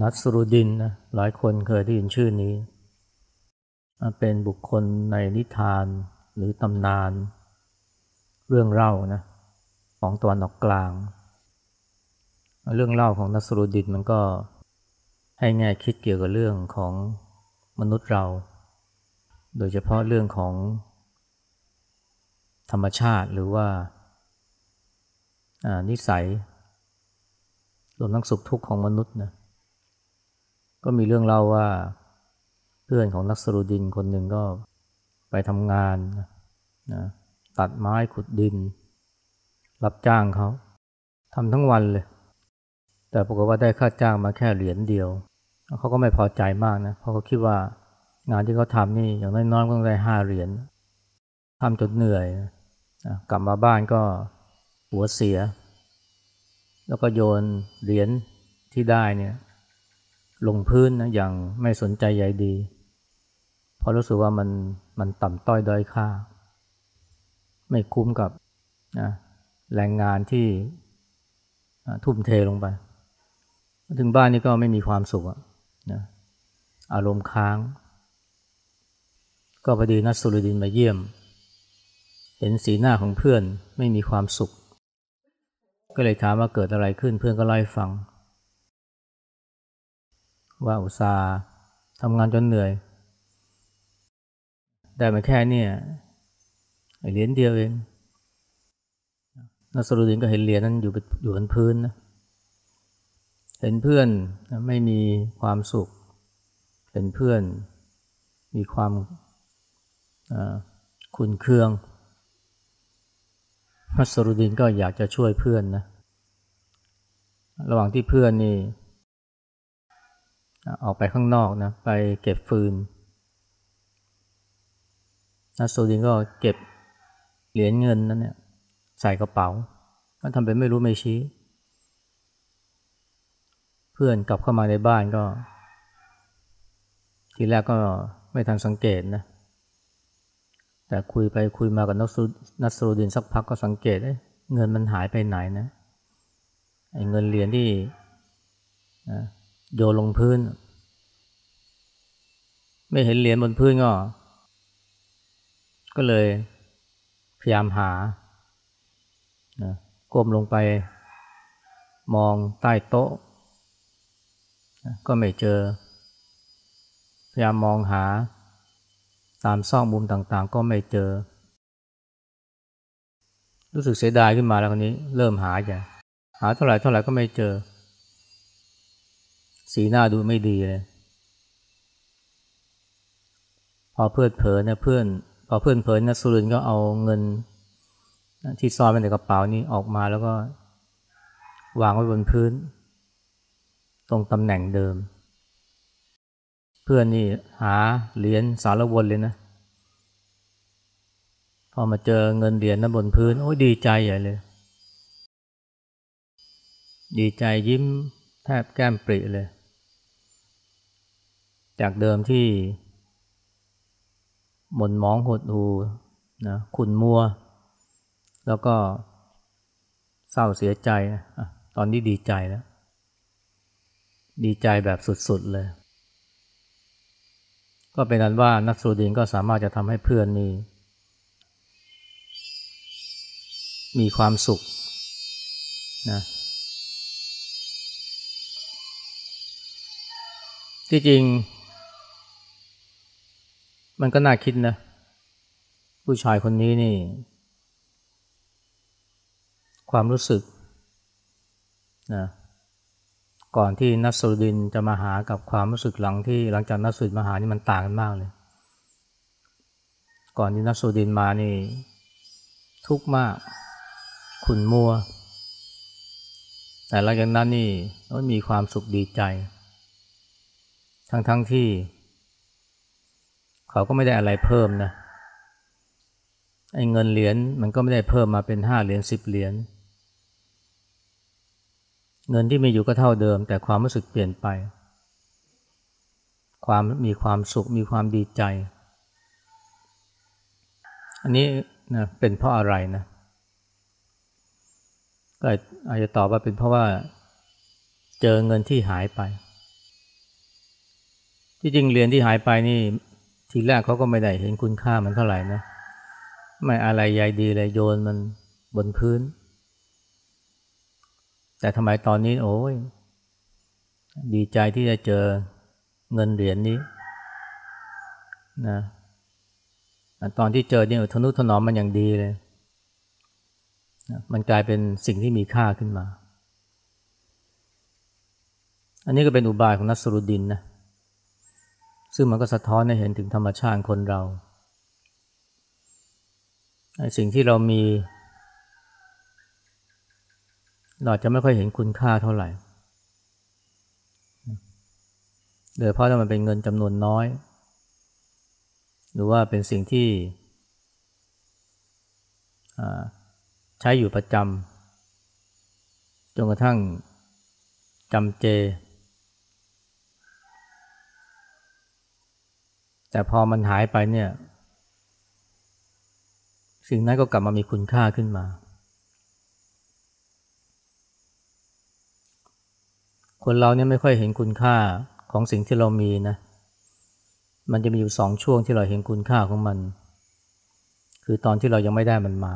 นัสรุดินนะหลายคนเคยได้ยินชื่อนี้ เป็นบุคคลในนิทานหรือตำนาน เรื่องเล่านะของตะวันออกกลาง เรื่องเล่าของนัสรุดินมันก็ให้แง่คิดเกี่ยวกับเรื่องของมนุษย์เรา โดยเฉพาะเรื่องของธรรมชาติหรือว่านิสัยรวมทั้งสุขทุกข์ของมนุษย์นะ ก็มีเรื่องเล่าว่าเพื่อนของนักสรุดินคนหนึ่งก็ไปทำงานนะตัดไม้ขุดดิน รับจ้างเขาทำทั้งวันเลย แต่ปรากฏว่าได้ค่าจ้างมาแค่เหรียญเดียว เขาก็ไม่พอใจมากนะเพราะเขาคิดว่างานที่เขาทำนี่อย่างน้อยๆก็ต้องได้ห้าเหรียญทำจนเหนื่อยนะกลับมาบ้านก็หัวเสีย แล้วก็โยนเหรียญที่ได้เนี่ย ลงพื้นนะอย่างไม่สนใจใยดี เพราะรู้สึกว่ามันมันต่ำต้อยด้อยค่า ไม่คุ้มกับนะแรงงานที่ทุ่มเทลงไป ถึงบ้านนี่ก็ไม่มีความสุขนะอารมณ์ค้าง ก็พอดีนัสุรดินมาเยี่ยม เห็นสีหน้าของเพื่อนไม่มีความสุข ก็เลยถามว่าเกิดอะไรขึ้นเพื่อนก็เล่าให้ฟัง ว่าอุตสาห์ทำงานจนเหนื่อย ได้มาแค่นี่เหรียญเดียวเองนัสรุดินก็เห็นเหรียญนั้นอยู่อยู่บนพื้นนะเห็นเพื่อนไม่มีความสุข เห็นเพื่อนมีความขุนเคืองนัสรุดินก็อยากจะช่วยเพื่อนนะระหว่างที่เพื่อนนี่ ออกไปข้างนอกนะไปเก็บฟืนนัสโซดินก็เก็บเหรียญเงินนั้นเนี่ยใส่กระเป๋าก็ทำเป็นไม่รู้ไม่ชี้ เพื่อนกลับเข้ามาในบ้านก็ ทีแรกก็ไม่ทันสังเกตนะ แต่คุยไปคุยมากับนัสโซดินสักพักก็สังเกตเงินมันหายไปไหนนะไอ้เงินเหรียญที่ โยนลงพื้น ไม่เห็นเหรียญบนพื้นก็ ก็เลยพยายามหานะก้มลงไปมองใต้โต๊ะ ก็ไม่เจอ พยายามมองหา ตามซอกมุมต่างๆ ก็ไม่เจอ รู้สึกเสียดายขึ้นมาแล้วคนนี้ เริ่มหาอย่างหาเท่าไหร่เท่าไหร่ก็ไม่เจอ สีหน้าดูไม่ดีเลย พอเพื่อนเผลอนี่ยเพื่อน พอเพื่อนเผลอนะสุรินก็เอาเงิน ที่ซ่อนไว้ในกระเป๋านี้ออกมาแล้วก็วางไว้บนพื้น ตรงตำแหน่งเดิม เพื่อนนี่หาเหรียญสารวนเลยนะ พอมาเจอเงินเหรียญนั้นบนพื้น โอ้ยดีใจใหญ่เลย ดีใจยิ้มแทบแก้มปริเลย จากเดิมที่ หม่นมองหดหูนะขุนมัว แล้วก็เศร้าเสียใจนะตอนนี้ดีใจแล้ว ดีใจแบบสุดๆเลย ก็เป็นนั้นว่านักสูดินก็สามารถจะทำให้เพื่อนนี่มีความสุขนะที่จริง มันก็น่าคิดนะ ผู้ชายคนนี้นี่ ความรู้สึกนะก่อนที่นัสรุดินจะมาหากับความรู้สึกหลังที่หลังจากนัสรุดินมาหานี่มันต่างกันมากเลย ก่อนที่นัสรุดินมานี่ ทุกข์มาก ขุนมัว แต่หลังจากนั้นนี่มีความสุขดีใจ ทั้งๆทที่ เขาก็ไม่ได้อะไรเพิ่มนะไอ้เงินเหรียญมันก็ไม่ได้เพิ่มมาเป็นห้าเหรียญสิบเหรียญเงินที่มีอยู่ก็เท่าเดิม แต่ความรู้สึกเปลี่ยนไป ความมีความสุขมีความดีใจ อันนี้นะเป็นเพราะอะไรนะก็อาจจะตอบว่าเป็นเพราะว่าเจอเงินที่หายไป ที่จริงเหรียญที่หายไปนี่ ทีแรกเขาก็ไม่ได้เห็นคุณค่ามันเท่าไหร่นะ ไม่อะไรใยดีเลยโยนมันบนพื้น แต่ทำไมตอนนี้โอ้ยดีใจที่จะเจอเงินเหรียญนี้นะตอนที่เจอเนี่ยทนุถนอมมันอย่างดีเลย มันกลายเป็นสิ่งที่มีค่าขึ้นมา อันนี้ก็เป็นอุบายของนัสรุดินนะ ซึ่งมันก็สะท้อนให้เห็นถึงธรรมชาติคนเรา สิ่งที่เรามี เราจะไม่ค่อยเห็นคุณค่าเท่าไหร่โดยเพราะถ้ามันเป็นเงินจำนวนน้อย หรือว่าเป็นสิ่งที่ใช้อยู่ประจำจนกระทั่งจำเจ แต่พอมันหายไปเนี่ย สิ่งนั้นก็กลับมามีคุณค่าขึ้นมา คนเราเนี่ยไม่ค่อยเห็นคุณค่าของสิ่งที่เรามีนะ มันจะมีอยู่สองช่วงที่เราเห็นคุณค่าของมัน คือตอนที่เรายังไม่ได้มันมา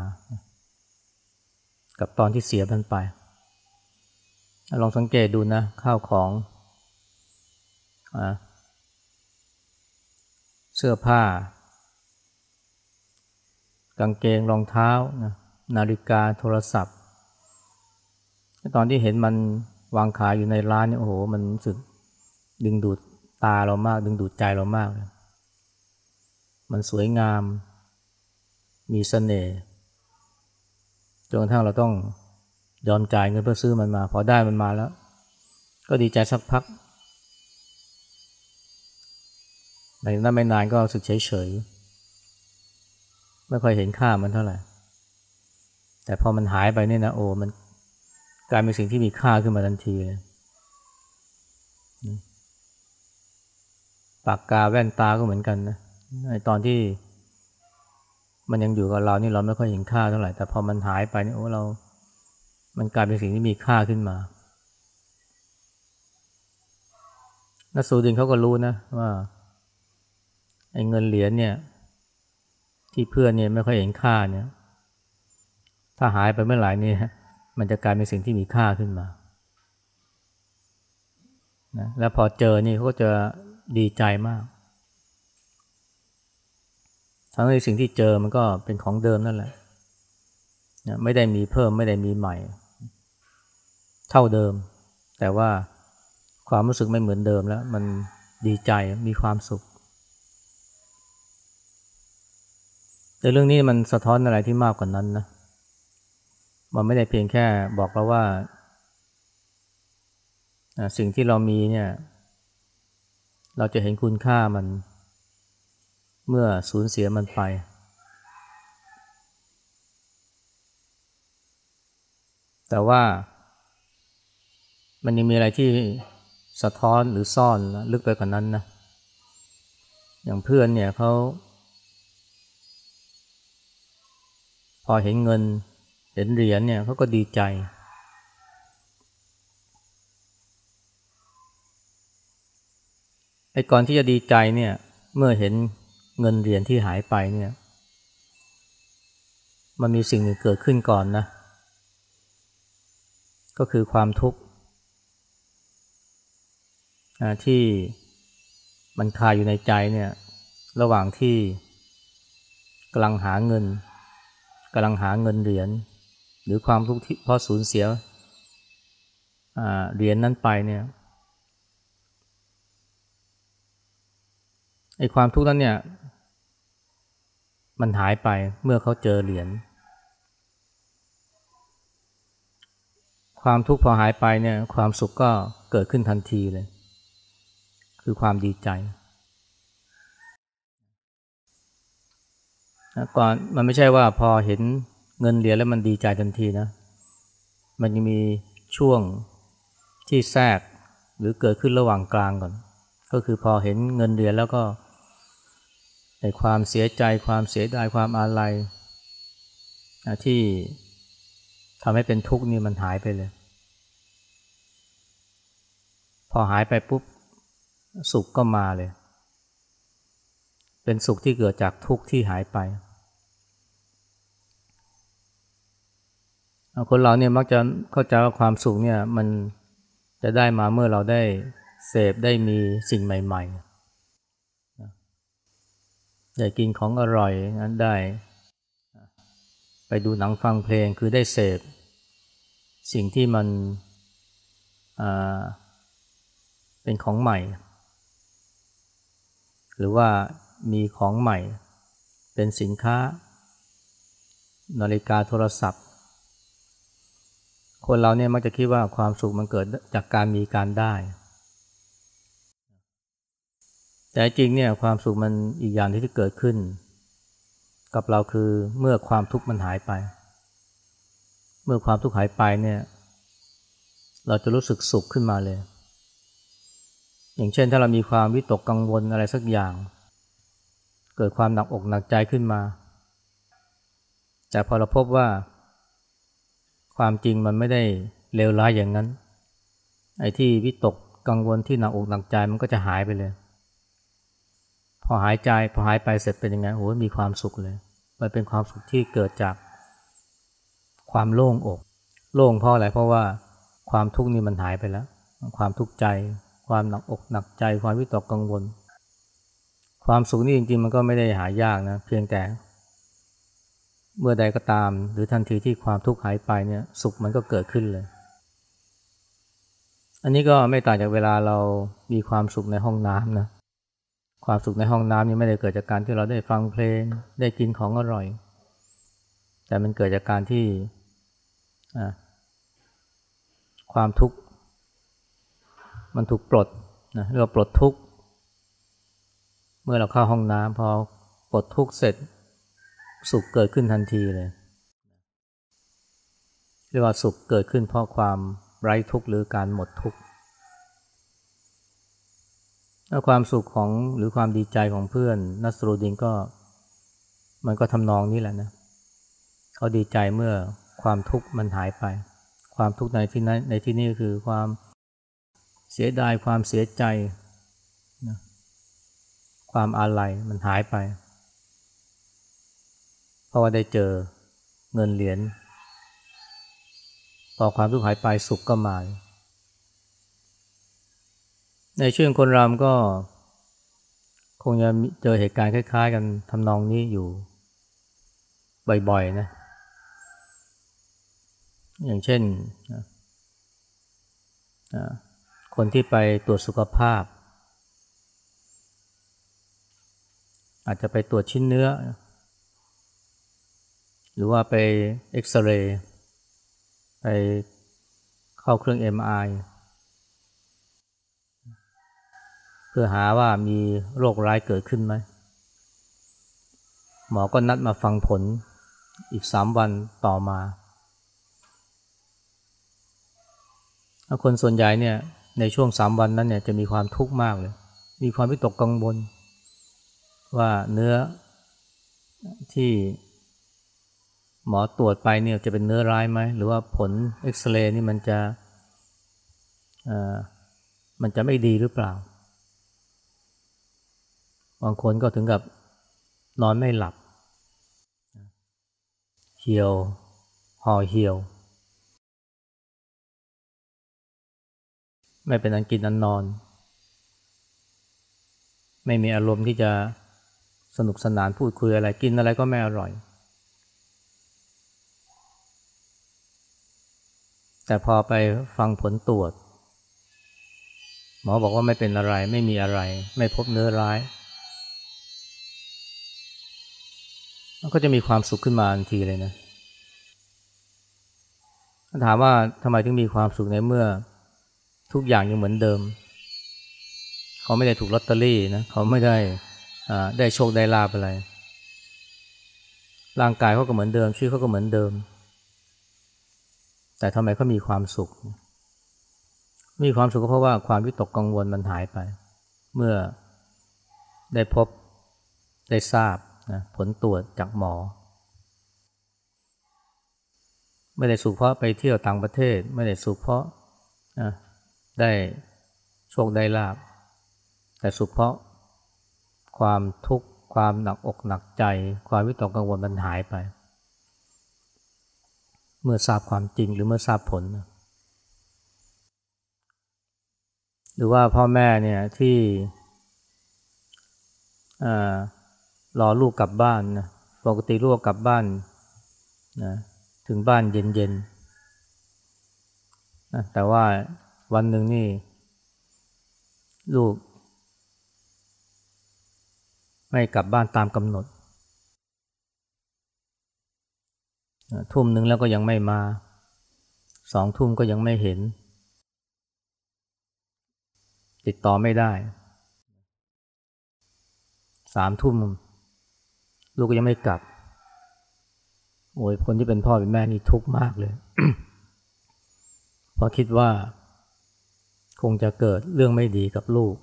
กับตอนที่เสียมันไป ลองสังเกตดูนะข้าวของอ เสื้อผ้า กางเกงรองเท้านะนาฬิกาโทรศัพท์ ตอนที่เห็นมันวางขายอยู่ในร้านเนี่ยโอ้โห มันรู้สึกดึงดูดตาเรามาก ดึงดูดใจเรามากเลยมันสวยงาม มีเสน่ห์จนกระทั่งเราต้องยอมจ่ายเงินเพื่อซื้อมันมา พอได้มันมาแล้ว ก็ดีใจสักพัก ในนั้นไม่นานก็สึกเฉยเฉยไม่ค่อยเห็นค่ามันเท่าไหร่ แต่พอมันหายไปเนี่ยนะโอ้มันกลายเป็นสิ่งที่มีค่าขึ้นมาทันทีเลยปากกาแว่นตาก็เหมือนกันนะในตอนที่มันยังอยู่กับเรานี่เราไม่ค่อยเห็นค่าเท่าไหร่ แต่พอมันหายไปนี่โอ้เรา มันกลายเป็นสิ่งที่มีค่าขึ้นมานักสูดินเขาก็รู้นะว่า ไอ้เงินเหรียญเนี่ย ที่เพื่อนเนี่ยไม่ค่อยเห็นค่าเนี่ย ถ้าหายไปเมื่อไหร่นี่มันจะกลายเป็นสิ่งที่มีค่าขึ้นมานะแล้วพอเจอนี่เขาก็จะดีใจมาก ทั้งในสิ่งที่เจอมันก็เป็นของเดิมนั่นแหละไม่ได้มีเพิ่มไม่ได้มีใหม่ เท่าเดิม แต่ว่าความรู้สึกไม่เหมือนเดิมแล้ว มันดีใจมีความสุข แต่เรื่องนี้มันสะท้อนอะไรที่มากกว่านั้นนะ มันไม่ได้เพียงแค่บอกเราว่า สิ่งที่เรามีเนี่ย เราจะเห็นคุณค่ามัน เมื่อสูญเสียมันไป แต่ว่า มันยังมีอะไรที่สะท้อนหรือซ่อนลึกไปกว่านั้นนะ อย่างเพื่อนเนี่ยเขา พอเห็นเงินเห็นเหรียญเนี่ยเขาก็ดีใจ ไอ้ก่อนที่จะดีใจเนี่ย เมื่อเห็นเงินเหรียญที่หายไปเนี่ย มันมีสิ่งหนึ่งเกิดขึ้นก่อนนะ ก็คือความทุกข์ที่มันคาอยู่ในใจเนี่ย ระหว่างที่กำลังหาเงิน กำลังหาเงินเหรียญหรือความทุกข์ที่เพราะสูญเสียเหรียญนั้นไปเนี่ยไอ้ความทุกข์นั้นเนี่ย มันหายไปเมื่อเขาเจอเหรียญความทุกข์พอหายไปเนี่ย ความสุขก็เกิดขึ้นทันทีเลย คือความดีใจ ก่อนมันไม่ใช่ว่าพอเห็นเงินเหรียญแล้วมันดีใจทันทีนะ มันยังมีช่วงที่แทรกหรือเกิดขึ้นระหว่างกลางก่อน ก็คือพอเห็นเงินเหรียญแล้วก็ในความเสียใจความเสียดายความอาลัยที่ทำให้เป็นทุกข์นี่มันหายไปเลย พอหายไปปุ๊บสุขก็มาเลย เป็นสุขที่เกิดจากทุกข์ที่หายไป คนเราเนี่ยมักจะเข้าใจว่าความสุขเนี่ยมันจะได้มาเมื่อเราได้เสพได้มีสิ่งใหม่ๆได้กินของอร่อยนั้นได้ ไปดูหนังฟังเพลงคือได้เสพ สิ่งที่มันเป็นของใหม่ หรือว่ามีของใหม่ เป็นสินค้า นาฬิกาโทรศัพท์ คนเราเนี่ยมักจะคิดว่าความสุขมันเกิดจากการมีการได้ แต่จริงเนี่ยความสุขมันอีกอย่างที่เกิดขึ้น กับเราคือเมื่อความทุกข์มันหายไป เมื่อความทุกข์หายไปเนี่ยเราจะรู้สึกสุขขึ้นมาเลย อย่างเช่นถ้าเรามีความวิตกกังวลอะไรสักอย่าง เกิดความหนักอกหนักใจขึ้นมา แต่พอเราพบว่า ความจริงมันไม่ได้เลวร้ายอย่างนั้น ไอ้ที่วิตกกังวลที่หนักอกหนักใจมันก็จะหายไปเลย พอหายใจพอหายไปเสร็จเป็นยังไงโอ้มีความสุขเลย มันเป็นความสุขที่เกิดจากความโล่งอก โล่งเพราะอะไรเพราะว่าความทุกข์นี่มันหายไปแล้ว ความทุกข์ใจ ความหนักอกหนักใจ ความวิตกกังวล ความสุขนี่จริงๆมันก็ไม่ได้หายากนะ เพียงแต่ เมื่อใดก็ตาม หรือทันทีที่ความทุกข์หายไปเนี่ยสุขมันก็เกิดขึ้นเลย อันนี้ก็ไม่ต่างจากเวลาเรามีความสุขในห้องน้ำนะความสุขในห้องน้ำนี่ไม่ได้เกิดจากการที่เราได้ฟังเพลงได้กินของอร่อย แต่มันเกิดจากการที่ความทุกข์มันถูกปลดนะเรียกว่าปลดทุกข์เมื่อเราเข้าห้องน้ำพอปลดทุกข์เสร็จ สุขเกิดขึ้นทันทีเลยเรียกว่าสุขเกิดขึ้นเพราะความไร้ทุกข์หรือการหมดทุกข์แล้วความสุขของหรือความดีใจของเพื่อนนัสรูดินก็ มันก็ทำนองนี้แหละนะเขาดีใจเมื่อความทุกข์มันหายไป ความทุกข์ในที่นั้นในที่นี้คือความเสียดายความเสียใจนะความอาลัยมันหายไป ราะว่าได้เจอเงินเหรียญพอความทุกข์หายไปสุขก็มา ในช่วงคนรำก็ คงจะเจอเหตุการณ์คล้ายๆ กันทำนองนี้อยู่ บ่อยๆนะ อย่างเช่น คนที่ไปตรวจสุขภาพ อาจจะไปตรวจชิ้นเนื้อ หรือว่าไปเอ็กซเรย์ไปเข้าเครื่อง MRI เพื่อหาว่ามีโรคร้ายเกิดขึ้นไหม หมอก็นัดมาฟังผลอีกสามวันต่อมาคนส่วนใหญ่เนี่ยในช่วงสามวันนั้นเนี่ยจะมีความทุกข์มากเลย มีความวิตกกังวลว่าเนื้อที่ หมอตรวจไปเนี่ยจะเป็นเนื้อร้ายไหม หรือว่าผลเอ็กซเรย์นี่มันจะมันจะไม่ดีหรือเปล่า บางคนก็ถึงกับนอนไม่หลับ เหี่ยวห่อเหี่ยว ไม่เป็นอันกินอันนอน ไม่มีอารมณ์ที่จะสนุกสนานพูดคุยอะไรกินอะไรก็ไม่อร่อย แต่พอไปฟังผลตรวจ หมอบอกว่าไม่เป็นอะไรไม่มีอะไร ไม่พบเนื้อร้ายมันก็จะมีความสุขขึ้นมาทันทีเลยนะ ถามว่าทำไมถึงมีความสุขในเมื่อ ทุกอย่างยังเหมือนเดิม เขาไม่ได้ถูกลอตเตอรี่นะเขาไม่ได้ได้โชคได้ลาบอะไร ร่างกายเขาก็เหมือนเดิมชื่อเขาก็เหมือนเดิม แต่ทำไมเขามีความสุข มีความสุขก็เพราะว่าความวิตกกังวลมันหายไป เมื่อได้พบได้ทราบนะผลตรวจจากหมอ ไม่ได้สุขเพราะไปเที่ยวต่างประเทศ ไม่ได้สุขเพราะได้โชคได้ลาบ แต่สุขเพราะความทุกข์ความหนักอกหนักใจ ความวิตกกังวลมันหายไป เมื่อทราบความจริงหรือเมื่อทราบผล หรือว่าพ่อแม่เนี่ยที่รอลูกกลับบ้านนะปกติลูกกลับบ้านนะถึงบ้านเย็นๆนะแต่ว่าวันหนึ่งนี่ลูก ไม่กลับบ้านตามกำหนด ทุ่มหนึ่งแล้วก็ยังไม่มา สองทุ่มก็ยังไม่เห็น ติดต่อไม่ได้ สามทุ่มลูกก็ยังไม่กลับ โอ้ยคนที่เป็นพ่อเป็นแม่นี่ทุกข์มากเลย เพราะคิดว่า คงจะเกิดเรื่องไม่ดีกับลูก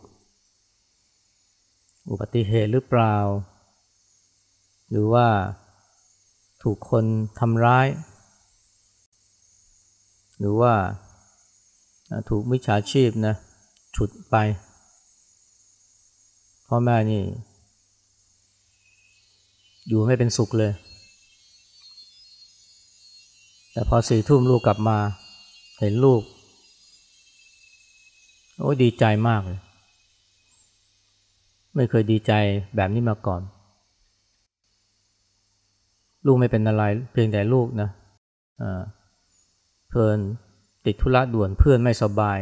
อุบัติเหตุหรือเปล่า หรือว่า ถูกคนทำร้าย หรือว่าถูกมิจฉาชีพนะฉุดไป พ่อแม่นี่ อยู่ไม่เป็นสุขเลย แต่พอสี่ทุ่มลูกกลับมา เห็นลูก โอ้ดีใจมากเลย ไม่เคยดีใจแบบนี้มาก่อน ลูกไม่เป็นอะไร เพียงแต่ลูกนะเพลินติดธุระด่วนเพื่อนไม่สบาย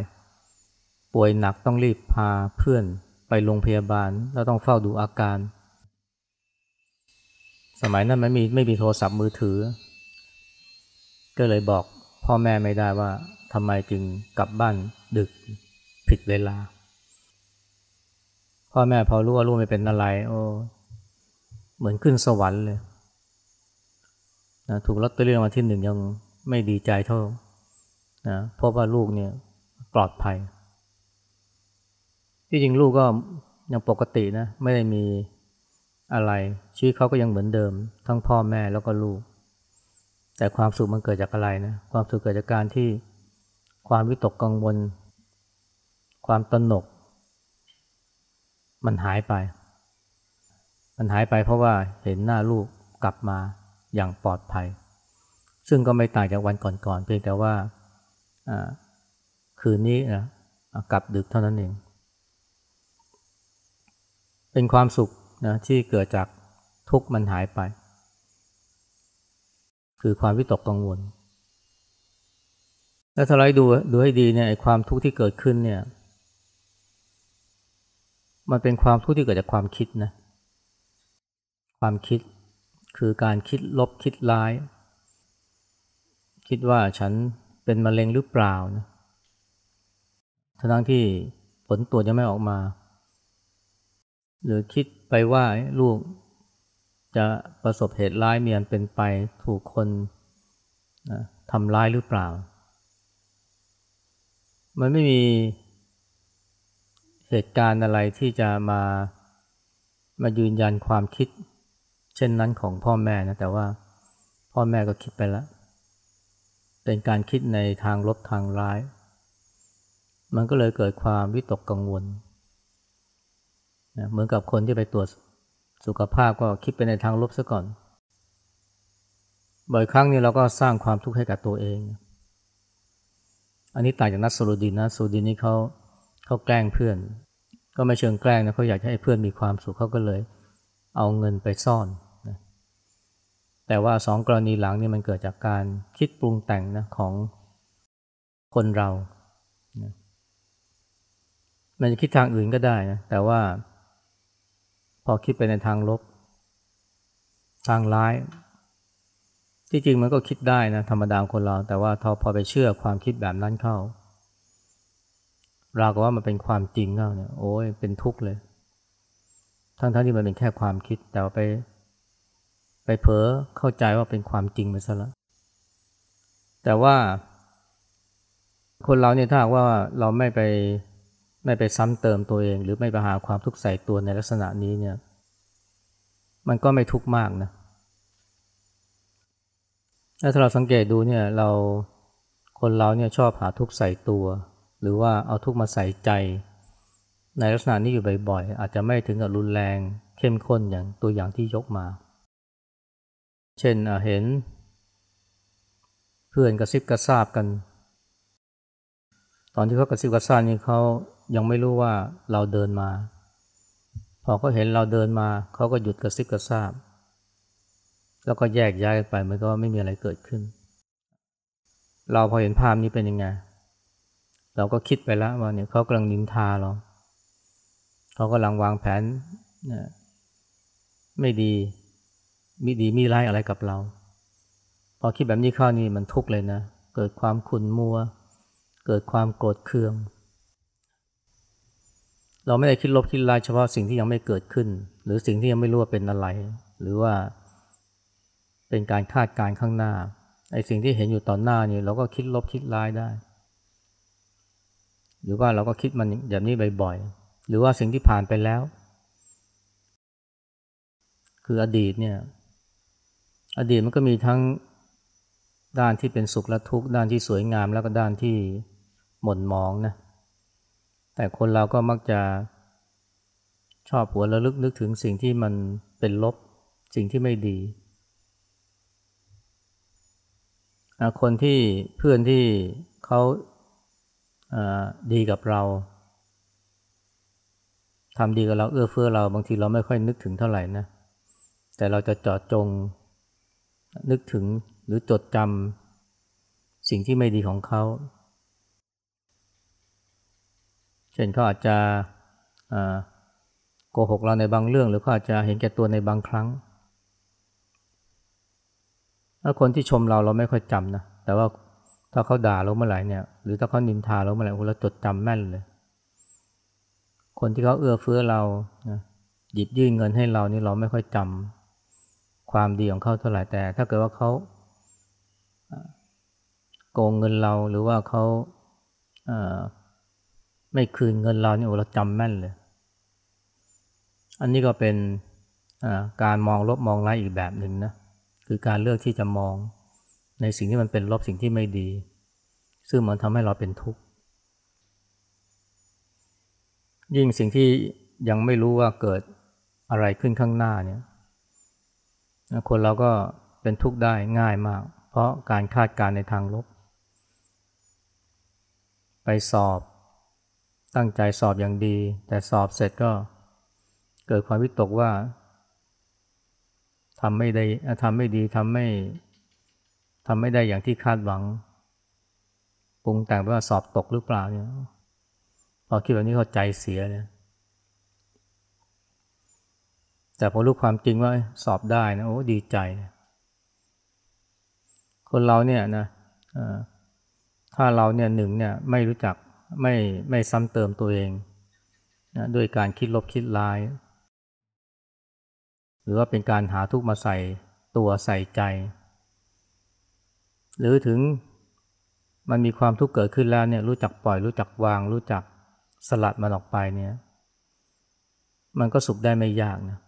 ป่วยหนักต้องรีบพาเพื่อนไปโรงพยาบาล แล้วต้องเฝ้าดูอาการ สมัยนั้นไม่มีไม่มีโทรศัพท์มือถือ ก็เลยบอกพ่อแม่ไม่ได้ว่าทำไมจึงกลับบ้านดึกผิดเวลา พ่อแม่พอรู้ว่าลูกไม่เป็นอะไร โอ้เหมือนขึ้นสวรรค์เลย นะถูกลอตเตอรี่รางวัลที่หนึ่งยังไม่ดีใจเท่านะเพราะว่าลูกเนี่ยปลอดภัย ที่จริงลูกก็ยังปกตินะ ไม่ได้มีอะไรชีวิตเขาก็ยังเหมือนเดิม ทั้งพ่อแม่แล้วก็ลูก แต่ความสุขมันเกิดจากอะไรนะความสุขเกิดจากการที่ความวิตกกังวล ความตนก มันหายไป มันหายไปเพราะว่าเห็นหน้าลูกกลับมา อย่างปลอดภัย ซึ่งก็ไม่ต่างจากวันก่อนๆเพียงแต่ว่าคืนนี้นะกลับดึกเท่านั้นเอง เป็นความสุขนะที่เกิดจากทุกข์มันหายไป คือความวิตกกังวลแล้วถ้าเราดูดูให้ดีเนี่ยความทุกข์ที่เกิดขึ้นเนี่ย มันเป็นความทุกข์ที่เกิดจากความคิดนะ ความคิด คือการคิดลบคิดร้าย คิดว่าฉันเป็นมะเร็งหรือเปล่านะทั้งที่ผลตรวจยังไม่ออกมา หรือคิดไปว่าลูกจะประสบเหตุร้ายเมียนเป็นไปถูกคนทำร้ายหรือเปล่า มันไม่มีเหตุการณ์อะไรที่จะมามายืนยันความคิด ช่นนั้นของพ่อแม่นะแต่ว่าพ่อแม่ก็คิดไปแล้ว เป็นการคิดในทางลบทางร้าย มันก็เลยเกิดความวิตกกังวลนะเหมือนกับคนที่ไปตรวจสุขภาพก็คิดไปในทางลบซะก่อน บ่อยครั้งนี้เราก็สร้างความทุกข์ให้กับตัวเอง อันนี้ต่างจากนักสูดินนะสูดินนี่เขาเขาแกล้งเพื่อน ก็ไม่เชิงแกล้งนะเขาอยากให้เพื่อนมีความสุขเขาก็เลย เอาเงินไปซ่อน แต่ว่าสองกรณีหลังนี่มันเกิดจากการคิดปรุงแต่งนะของคนเรานะมันจะคิดทางอื่นก็ได้นะแต่ว่า พอคิดไปในทางลบ ทางร้าย ที่จริงมันก็คิดได้นะธรรมดาคนเรา แต่ว่าพอไปเชื่อความคิดแบบนั้นเข้า เราก็ว่ามันเป็นความจริงเข้าเนี่ย โอ้ยเป็นทุกข์เลย ทั้งๆทที่มันเป็นแค่ความคิดแต่ไป เผลอเข้าใจว่าเป็นความจริงไปซะแล้วแต่ว่า คนเราเนี่ยถ้าว่าเราไม่ไปไม่ไปซ้ำเติมตัวเอง หรือไม่ไปหาความทุกข์ใส่ตัวในลักษณะนี้เนี่ย มันก็ไม่ทุกข์มากนะถ้าเราสังเกตดูเนี่ยเราคนเราเนี่ยชอบหาทุกข์ใส่ตัว หรือว่าเอาทุกข์มาใส่ใจ ในลักษณะนี้อยู่บ่อยๆ อาจจะไม่ถึงกับรุนแรง เข้มข้นอย่างตัวอย่างที่ยกมา เช่นเห็น เพื่อนกระซิบกระซาบกัน ตอนที่เขากระซิบกระซาบนี่เขายังไม่รู้ว่าเราเดินมา พอเขาเห็นเราเดินมาเขาก็หยุดกระซิบกระซาบ แล้วก็แยกย้ายกันไปมันก็ไม่มีอะไรเกิดขึ้น เราพอเห็นภาพนี้เป็นยังไง เราก็คิดไปแล้วว่าเนี่ยเขากำลังนินทาเราเขากำลังวางแผนนะไม่ดี มิดีมีร้ายอะไรกับเรา พอคิดแบบนี้เข้านี่มันทุกข์เลยนะ เกิดความขุนมัว เกิดความโกรธเคือง เราไม่ได้คิดลบคิดร้ายเฉพาะสิ่งที่ยังไม่เกิดขึ้น หรือสิ่งที่ยังไม่รู้ว่าเป็นอะไร หรือว่าเป็นการคาดการข้างหน้าไอ้สิ่งที่เห็นอยู่ตอนหน้านี่เราก็คิดลบคิดร้ายได้ หรือว่าเราก็คิดมันแบบนี้บ่อยๆ หรือว่าสิ่งที่ผ่านไปแล้ว คืออดีตเนี่ย อดีตมันก็มีทั้งด้านที่เป็นสุขและทุกข์ด้านที่สวยงามแล้วก็ด้านที่หม่นมองนะแต่คนเราก็มักจะชอบหัวระลึกนึกถึงสิ่งที่มันเป็นลบสิ่งที่ไม่ดีคนที่เพื่อนที่เขาดีกับเราทำดีกับเราเอื้อเฟื้อเราบางทีเราไม่ค่อยนึกถึงเท่าไหร่นะแต่เราจะจอดจง นึกถึงหรือจดจำสิ่งที่ไม่ดีของเขา เช่นเขาอาจจะโกหกเราในบางเรื่อง หรือเขาอาจจะเห็นแก่ตัวในบางครั้ง ถ้าคนที่ชมเราเราไม่ค่อยจำนะ แต่ว่าถ้าเขาด่าเราเมื่อไหร่เนี่ย หรือถ้าเขานินทาเราเมื่อไหร่เราจดจำแม่นเลย คนที่เขาเอื้อเฟื้อเรานะหยิบยื่นเงินให้เรานี่เราไม่ค่อยจำ ความดีของเขาเท่าไหร่แต่ ถ้าเกิดว่าเขาโกงเงินเราหรือว่าเขาไม่คืนเงินเรานี่เราจำแม่นเลย อันนี้ก็เป็นการมองลบมองร้ายอีกแบบหนึ่งนะคือการเลือกที่จะมองในสิ่งที่มันเป็นลบสิ่งที่ไม่ดี ซึ่งมันทำให้เราเป็นทุกข์ยิ่งสิ่งที่ยังไม่รู้ว่าเกิดอะไรขึ้นข้างหน้าเนี่ย คนเราก็เป็นทุกข์ได้ง่ายมาก เพราะการคาดการในทางลบ ไปสอบ ตั้งใจสอบอย่างดี แต่สอบเสร็จก็เกิดความวิตกว่าทำไม่ได้ทำไม่ดีทำไม่ทำไม่ได้อย่างที่คาดหวังปรุงแต่งว่าสอบตกหรือเปล่าเนี่ยพอคิดแบบนี้เขาใจเสียเนี่ย แต่พอรู้ความจริงว่าสอบได้นะโอ้ดีใจ คนเราเนี่ยนะถ้าเราเนี่ยหนึ่งเนี่ยไม่รู้จักไม่ไม่ซ้ำเติมตัวเองนะด้วยการคิดลบคิดร้าย หรือว่าเป็นการหาทุกข์มาใส่ตัวใส่ใจ หรือถึงมันมีความทุกข์เกิดขึ้นแล้วเนี่ยรู้จักปล่อยรู้จักวาง รู้จักสลัดมันออกไปเนี่ย มันก็สุขได้ไม่ยากนะ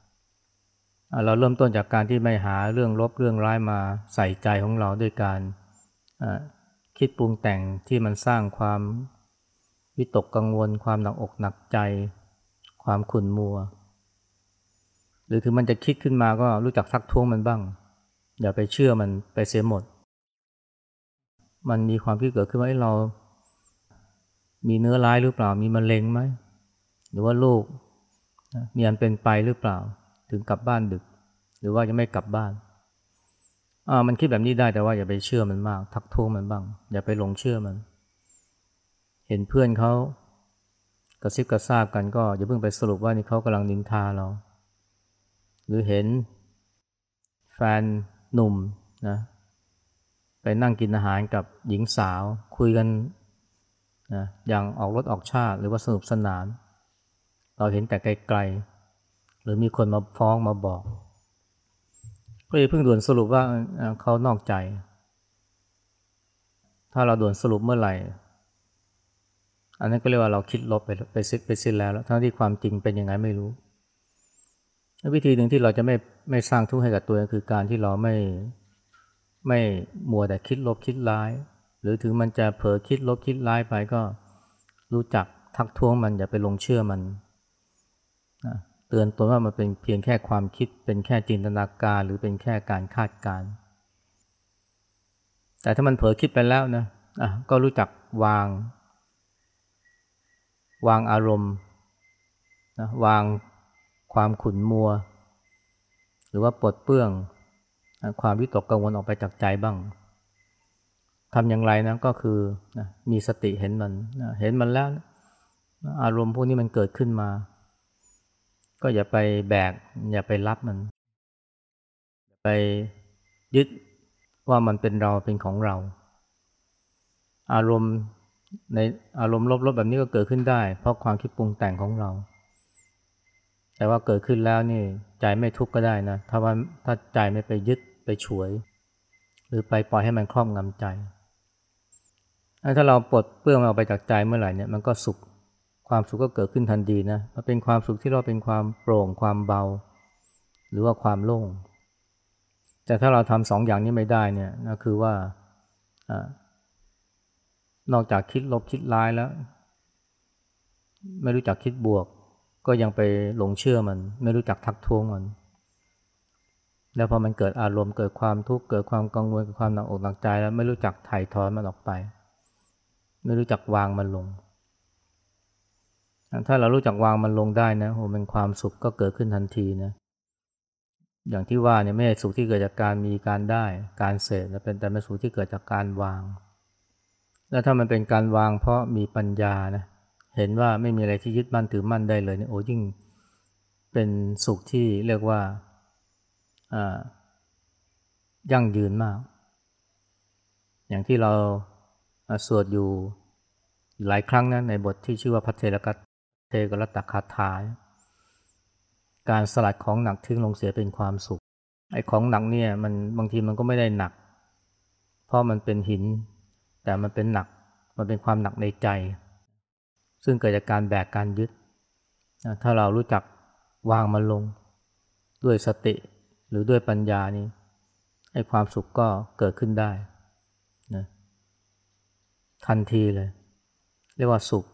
เราเริ่มต้นจากการที่ไม่หาเรื่องลบเรื่องร้ายมาใส่ใจของเราด้วยการคิดปรุงแต่งที่มันสร้างความวิตกกังวล ความหนักอกหนักใจ ความขุ่นมัว หรือถึงมันจะคิดขึ้นมาก็รู้จักทักท้วงมันบ้าง อย่าไปเชื่อมันไปเสียหมด มันมีความคิดเกิดขึ้นว่าเรา มีเนื้อร้ายหรือเปล่ามีมะเร็งไหมหรือว่าลูกมีอันเป็นไปหรือเปล่า ถึงกลับบ้านดึก หรือว่าจะไม่กลับบ้านอ่ามันคิดแบบนี้ได้แต่ว่าอย่าไปเชื่อมันมาก ทักท้วงมันบ้าง อย่าไปหลงเชื่อมัน เห็นเพื่อนเขากระซิบกระซาบกันก็อย่าเพิ่งไปสรุปว่านี่เขากำลังนินทาเรา หรือเห็นแฟนหนุ่มนะไปนั่งกินอาหารกับหญิงสาวคุยกันนะอย่างออกรถออกชาติหรือว่าสนุกสนาน เราเห็นแต่ไกลๆ หรือมีคนมาฟ้องมาบอก ก็อย่าเพิ่งด่วนสรุปว่าเขานอกใจ ถ้าเราด่วนสรุปเมื่อไหร่ อันนั้นก็เรียกว่าเราคิดลบไปไปซิไปสิ้นแล้ว ทั้งที่ความจริงเป็นยังไงไม่รู้ วิธีหนึ่งที่เราจะไม่ไม่สร้างทุกข์ให้กับตัวเองคือการที่เราไม่ไม่มัวแต่คิดลบคิดร้าย หรือถึงมันจะเผลอคิดลบคิดร้ายไปก็รู้จักทักท้วงมันอย่าไปลงเชื่อมัน ตือนตนว่ามันเป็นเพียงแค่ความคิด เป็นแค่จินตนาการหรือเป็นแค่การคาดการณ์แต่ถ้ามันเผลอคิดไปแล้วนะอะก็รู้จักวาง วางอารมณ์นะวางความขุ่นมัว หรือว่าปลดเปื้องความวิตกกังวลออกไปจากใจบ้างทำอย่างไรนะก็คือนะมีสติเห็นมันนะเห็นมันแล้วนะอารมณ์พวกนี้มันเกิดขึ้นมา ก็อย่าไปแบก อย่าไปรับมัน อย่าไปยึดว่ามันเป็นเราเป็นของเรา อารมณ์ในอารมณ์ลบๆแบบนี้ก็เกิดขึ้นได้ เพราะความคิดปรุงแต่งของเรา แต่ว่าเกิดขึ้นแล้วนี่ใจไม่ทุกข์ก็ได้นะ ถ้าว่าถ้าใจไม่ไปยึดไปฉวย หรือไปปล่อยให้มันครอบงำใจ ถ้าเราปลดเปลื้องออกไปจากใจเมื่อไหร่เนี่ยมันก็สุข ความสุขก็เกิดขึ้นทันทีนะมันเป็นความสุขที่เราเป็นความโปร่งความเบา หรือว่าความโล่ง แต่ถ้าเราทำสองอย่างนี้ไม่ได้เนี่ยนะคือว่านอกจากคิดลบคิดร้ายแล้ว ไม่รู้จักคิดบวก ก็ยังไปหลงเชื่อมัน ไม่รู้จักทักท้วงมัน แล้วพอมันเกิดอารมณ์เกิดความทุกข์เกิดความกังวลเกิดความหนักอกหนักใจแล้วไม่รู้จักถ่ายทอนมันออกไป ไม่รู้จักวางมันลง ถ้าเรารู้จักวางมันลงได้นะโหเป็นความสุขก็เกิดขึ้นทันทีนะอย่างที่ว่าเนี่ยไม่ใช่สุขที่เกิดจากการมีการได้การเสพแต่เป็นแต่เป็นสุขที่เกิดจากการวาง แล้วถ้ามันเป็นการวางเพราะมีปัญญานะเห็นว่าไม่มีอะไรที่ยึดมั่นถือมั่นได้เลยเนี่ยโอ้ยิ่งเป็นสุขที่เรียกว่ายั่งยืนมาก อย่างที่เราสวดอยู่หลายครั้งนะในบทที่ชื่อว่าพัทเทรกัต เทกรัตคาถาการสลัดของหนักทิ้งลงเสียเป็นความสุข ไอ้ของหนักเนี่ยมันบางทีมันก็ไม่ได้หนัก เพราะมันเป็นหิน แต่มันเป็นหนัก มันเป็นความหนักในใจ ซึ่งเกิดจากการแบกการยึด ถ้าเรารู้จักวางมันลง ด้วยสติหรือด้วยปัญญานี่ไอ้ความสุขก็เกิดขึ้นได้นะทันทีเลย เรียกว่าสุข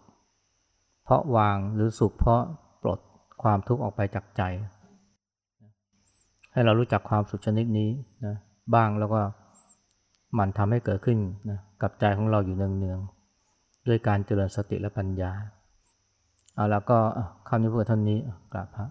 เพราะวางหรือสุขเพราะปลดความทุกข์ออกไปจากใจ ให้เรารู้จักความสุขชนิดนี้นะบ้างแล้วก็มันทำให้เกิดขึ้นนะกับใจของเราอยู่เนืองๆด้วยการเจริญสติและปัญญา เอาแล้วก็คำนี้พูดเท่านี้กราบพระ